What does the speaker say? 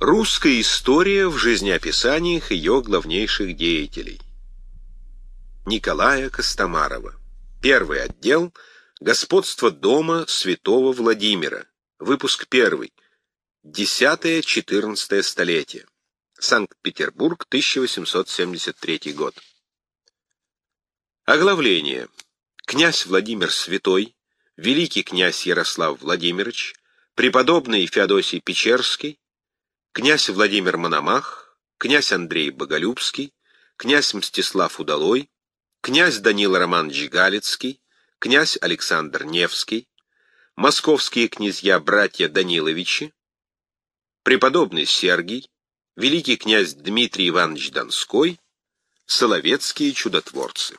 Русская история в жизнеописаниях ее главнейших деятелей. Николая Костомарова. Первый отдел «Господство дома святого Владимира». Выпуск первый. 10-14 столетие. Санкт-Петербург, 1873 год. Оглавление. Князь Владимир Святой, великий князь Ярослав Владимирович, преподобный Феодосий Печерский, князь Владимир Мономах, князь Андрей Боголюбский, князь Мстислав Удалой, князь Данил Романович Галицкий, князь Александр Невский, московские князья-братья Даниловичи, преподобный Сергий, великий князь Дмитрий Иванович Донской, соловецкие чудотворцы.